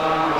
Thank you.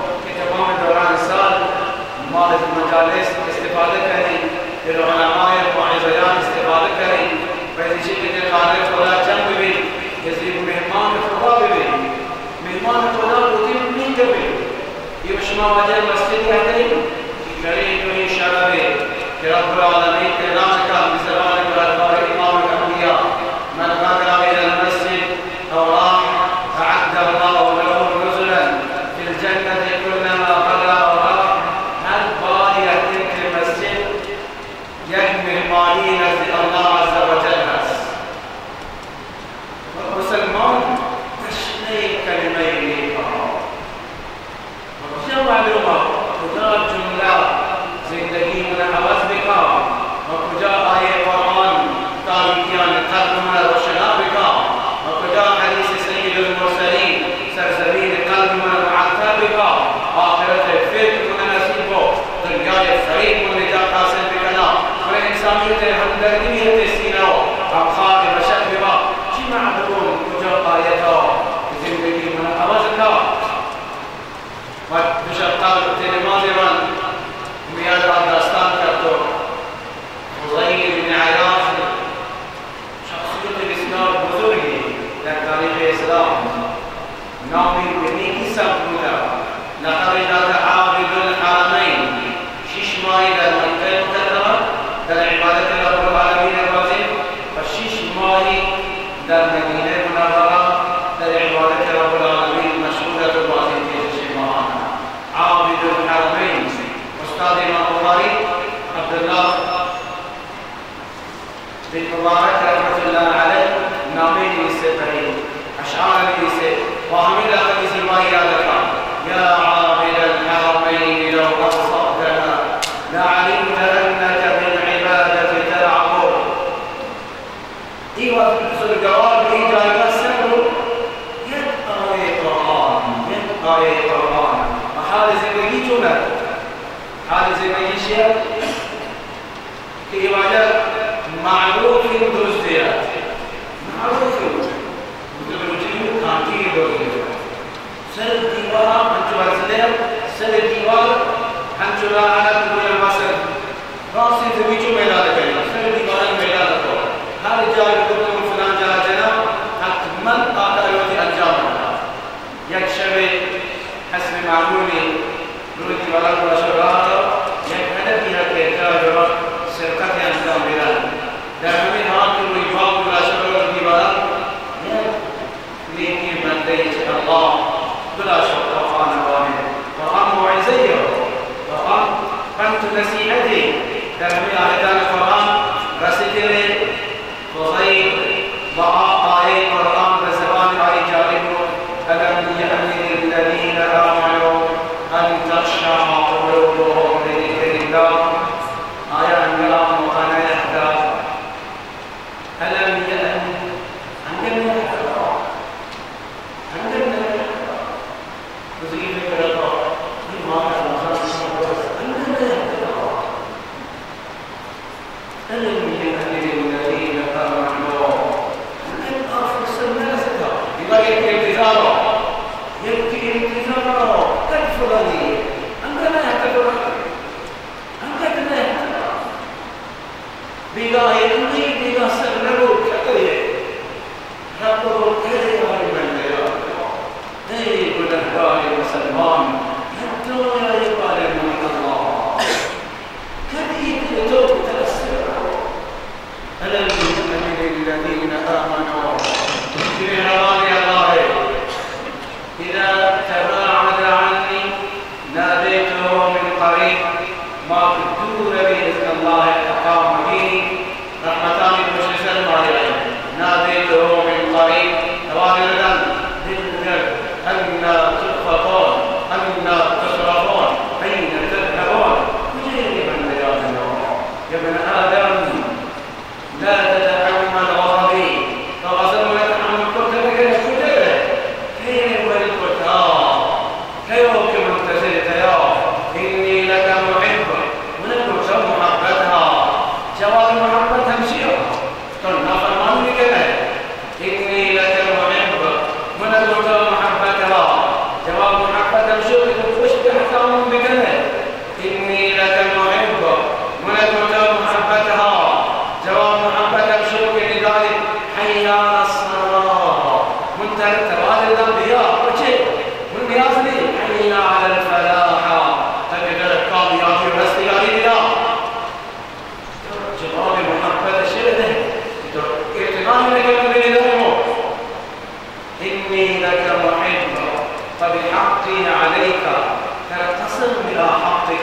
کہ تمام دوران سال مال المجالس استفادہ کریں پھر علماء المعظیان استفادہ کریں پہلی چیز کہ خالق خدا جنب بھی جزیب مہمان خدا بھی مہمان خدا کو دین نہیں کرے یہ شما وجہ مسجد کہتے ہیں کہ کریں تو اشارہ رب العالمين وحمد حدیث ما یا عابد الحرمین لو أبصرتنا لعلمت أنك بالعبادة تلعب إيوه في الجواب جاي السر يبقى قرآن يبقى قرآن. محال زندگی حال زندگی شیعه که عبادت معروف درستیات معروف sır diva hancula zlev, sır diva hancula alat kuya masal. Rasi zemiçu meyla da kayma, sır diva ne meyla da kayma. Her cahil kutum filan cahil cenab, hakman ata yoti ancam olma. Yak şevi hasmi ma'muni, nuri diva kuya şevi that only I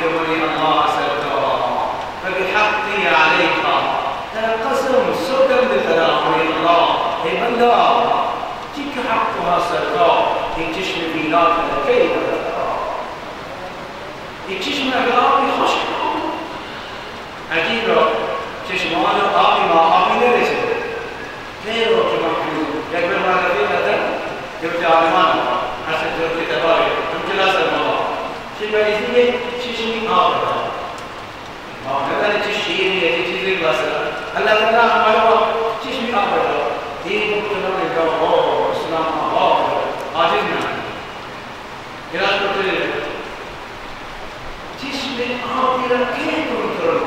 يقولني الله أسألك وراء فبحقي عليك. تنقسم سكا بثلاثة الله. أي الله تلك حقها سرطاء تكتشف بينات كيف تكتشف أغراض خشب. عجيبة چشمان آبی ما آبی نرسید غیر رو که يمكنكم ترك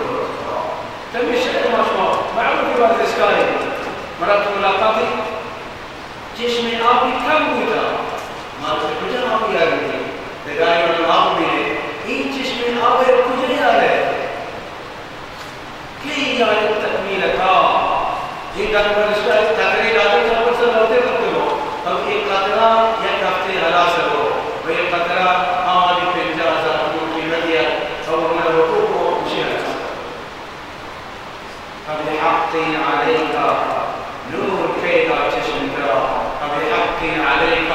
تم الشكل مشروع معلوم في بعض الإشكالي مرات ملاقاتي جيش میں آپ نے کم بوجھا مانتے کچھ نہ ہو گیا لگائے اور آپ ملے ان جس میں آپ کچھ نہیں آ رہے کہ یہ تکمیل کا یہ گل پر اس عليك.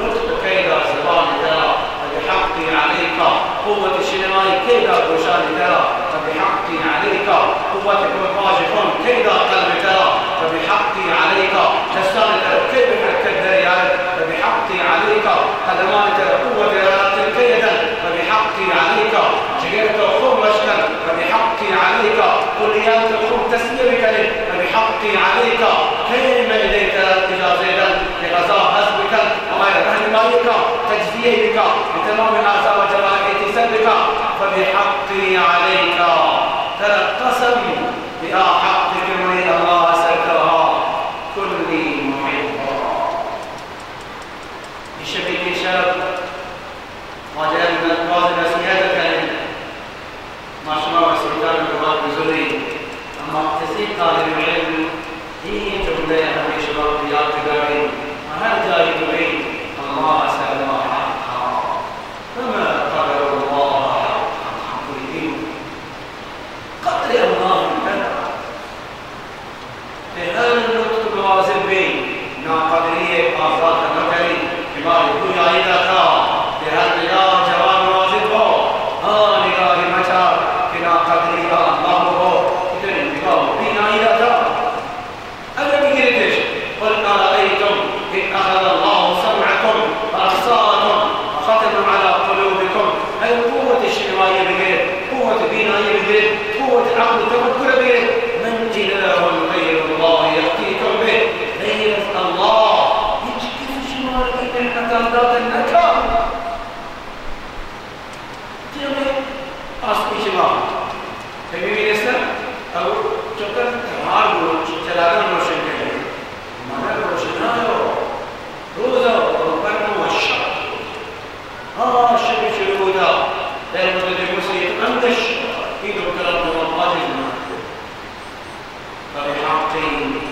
نطق كيدا زبان ترى. فبحق عليك. قوة شنواي كيدا بوشان ترى. فبحق عليك. قوة كمفاج فن كيدا قلب ترى. فبحق عليك. تستان ترى كيف حتى الدريال فبحق طالب العلم هي جملة عن شباب ديار تبعين وهل جاهل غير قوة اجتماعية بغير قوة بنائية بغير قوة عقل تفكر بغير. من إله غير الله يأتيكم به غير الله. يجب شمال إذن حتى أمداد النكا. جميع أصل اجتماع فهمي من أو جبتر تمار بول چلانا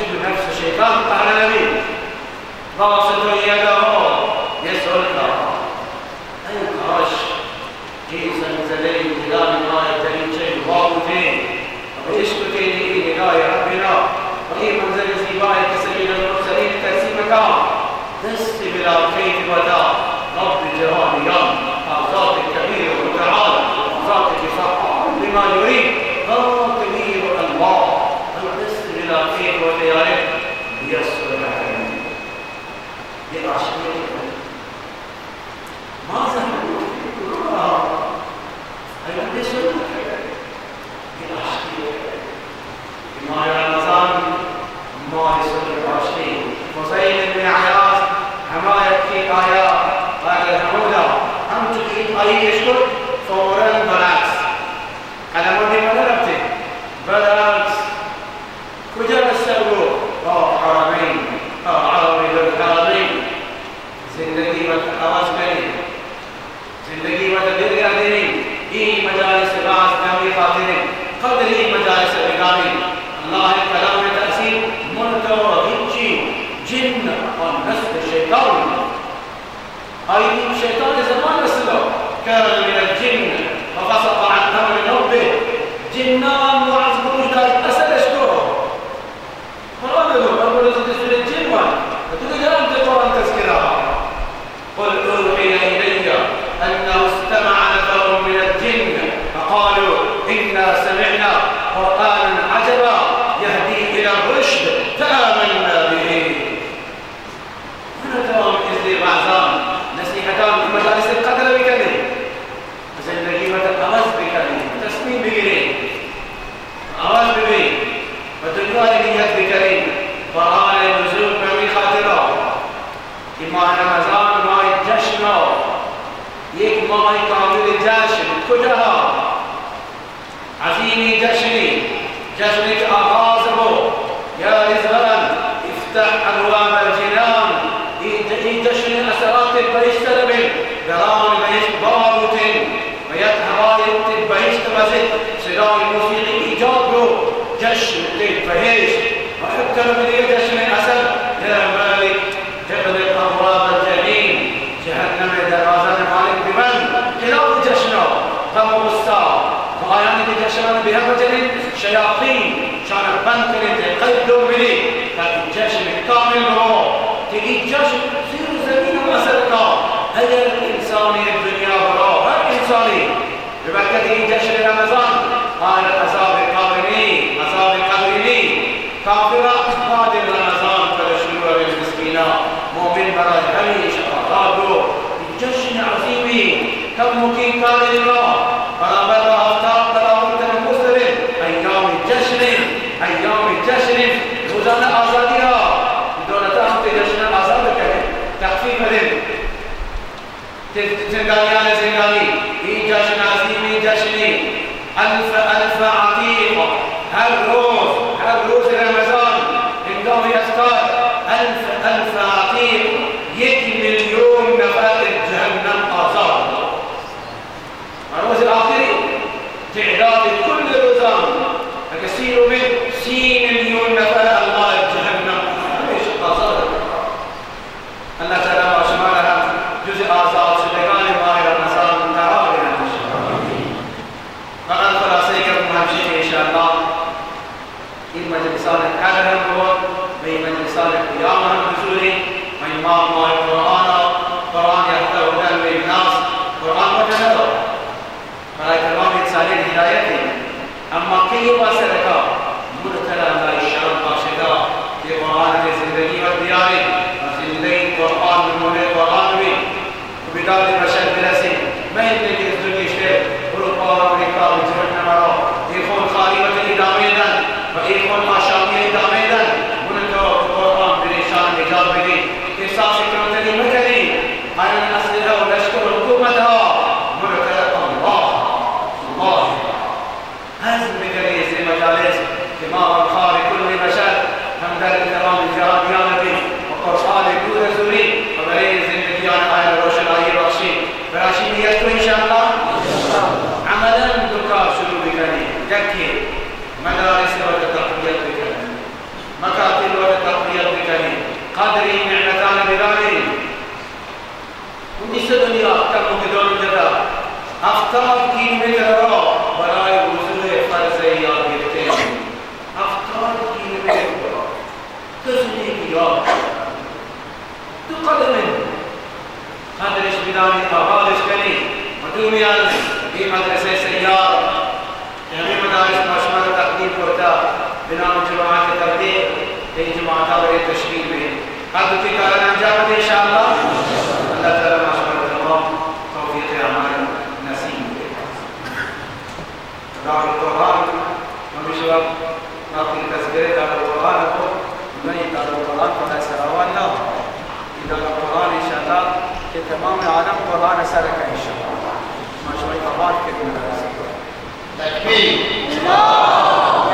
نجد نفس الشيطان قهر نبي باسط يده يسألك أي قرش جيسا زلين جلال ما يترين شيء واضحين ويشكتين إلي لقاء ربنا. وهي منزل زيبائك سبيل المرسلين تسيمك دست بلا كيف وداع رب جوانيان ذات الكبير وتعالى. ذات بصحة لما يريد. الله بلا كيف وداع يسر العالمين بالعشرين ماذا نقول؟ هل يسر ما رمضان ما يسر العشرين مزين بن عياض هما يكفيك آيات قال الحمودة هم تكيد أي يشكر بگانی الله الكلام تأثير منتوى هيجي جن والنسل الشيطان. أي الشيطان زمان نسله. كان من الجن. ففسق عن أمر ربه. جنان وعزب یک ماه کامل جشن کجا عظیم جشنی جشن که آغاز بو یا رزوان افتح ابواب الجنان. این جشن اثرات بهشت ربن دران بهشت باروتن و یک هوای بهشت بزد موسیقی ایجاد رو. جشن بهشت. و اکتر من جشن اثر. یا بها وجن شياطين شان بند كنت قلب دو ملي لكن جشن كامل هو تجي جشن سير زمين وأسرنا هذا الإنسان الدنيا برا هر إنساني. ببركة جشن رمضان. قال العذاب القابلين عذاب القابلين كافرة بعد رمضان. فلشنو للمسكينة مؤمن برا هل شفاقه جشن عظيم كم مكين برابر آفتاب برابر جشنی ألف ألف مجلسان قیام هم بزوری و امام ماه قرآن یحتر هدن للناس قرآن ندار برای تمام انسانی هدایتی أما کی واسطه مرتلا لا شان باشدا. که قرآن کی زندگی و دیاری و زندگی قرآن نمونه قرآن بھی بداد بشر برسی میں اتنے کی دنیا شے اروپا امریکا و جهنم رو بلسان نجاب بدي إحساس كنتني مكري أنا أسئلة ونشكر بنام جماعت برای تشکیل هر دو تی کارن انجام دے انشاءاللہ اللہ تعالی ماشما تمام توفیق عمل نصیب دے دار القرآن وقت باقی تذکرے دار القرآن نہیں دار القرآن کو سراوان نہ دار القرآن انشاءاللہ کہ تمام العالم قرآن سرک انشاءاللہ ماشما تمام کے تكبير